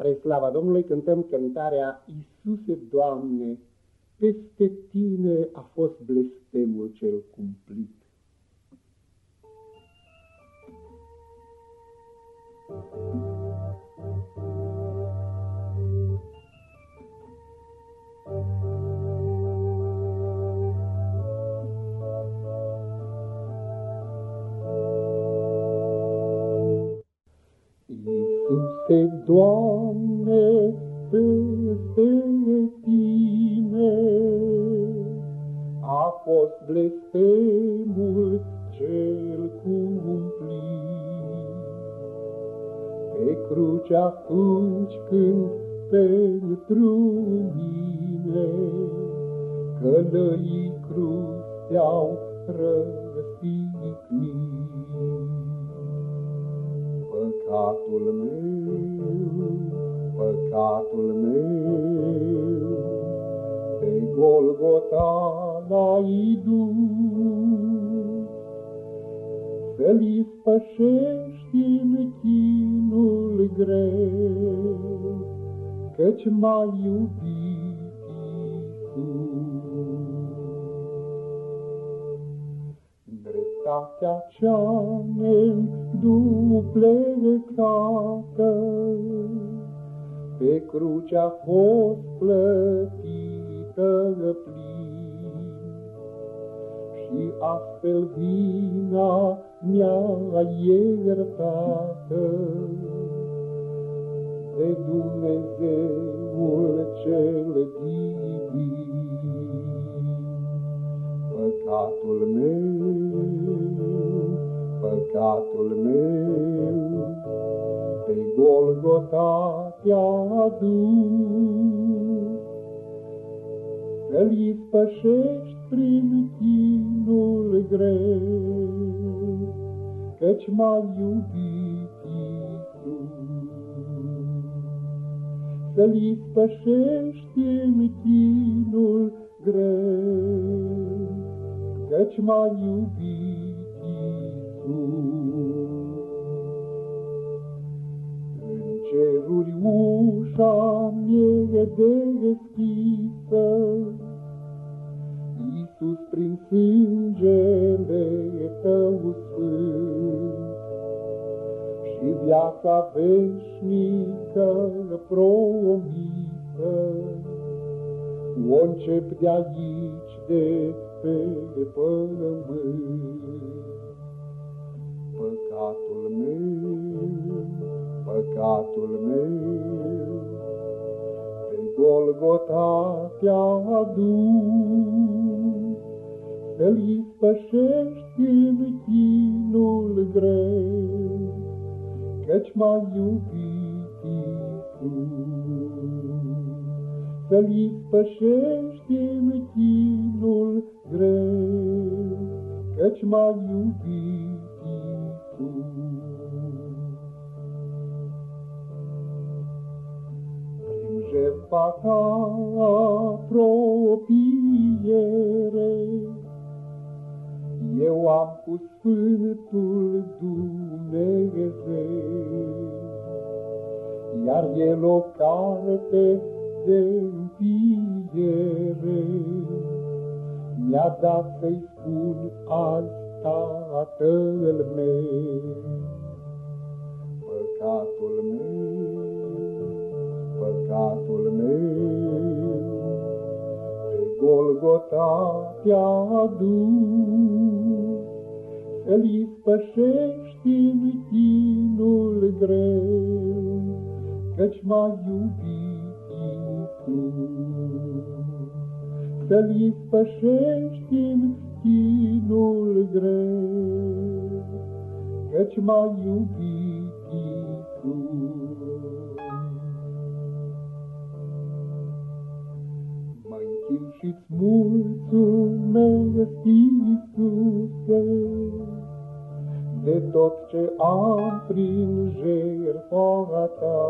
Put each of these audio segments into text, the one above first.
Spre slava Domnului cântăm cântarea Iisuse, Doamne, peste Tine a fost blestemul cel cumplit. Iisuse, Doamne, peste Tine a fost blestemul cel cumplit. Pe cruce atunci când pentru mine călăii cruceau răstignit. Păcatul meu, păcatul meu, pe Golgota l-ai dus, Să-l ispășești în chinul greu, Căci m-ai iubit, Dreptatea cea neduplecată, Pe cruce a fost plătită plin, Și astfel vina mea iertată, De Dumnezeul cel divin. Păcatul meu, păcatul meu, pe Golgota te-a dus. Să-l ispășești prin chinul greu, Căci m-ai iubit, Iisus. Să-l ispășești în chinul greu, Căci m-ai iubit, Iisus. În ceruri ușa mie deschisă, Iisus prin sângele Tău sfânt, Și viața veșnică promisă, o încep de aici, de pe pământ. Păcatul meu, păcatul meu, pe Golgota te-a adus, Să-l ispășești în chinul greu, Căci m-ai iubit, Iisus. Să-l ispășești în chinul greu, căci m-a iubit Prin jertfa ta apropiere, eu am cu Sfântul Dumnezeu, iar el o carte de înviere. Mi-a dat să-i spun azi Tatăl meu. Păcatul meu, păcatul Golgota te-a dus, Să-l ispășești în chinul greu, Căci m-a iubit să-l ispășești în chinul greu, căci m-a iubit mulțumesc, Iisuse, de tot ce am prin jertfa ta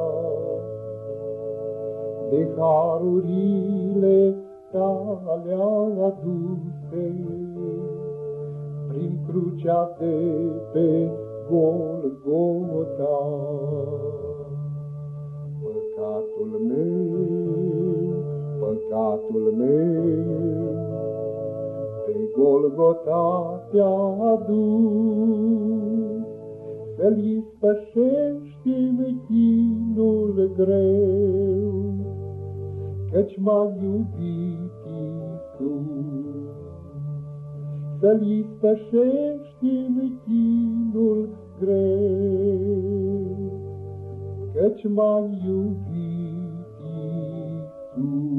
de harurile tale aduse, prin crucea de pe Golgota. păcatul meu, pe Golgota te-a adus, să-l ispășești în greu, căci m-a iubit Iisus. Să-l ispășești în greu, căci m-a iubit Iisus.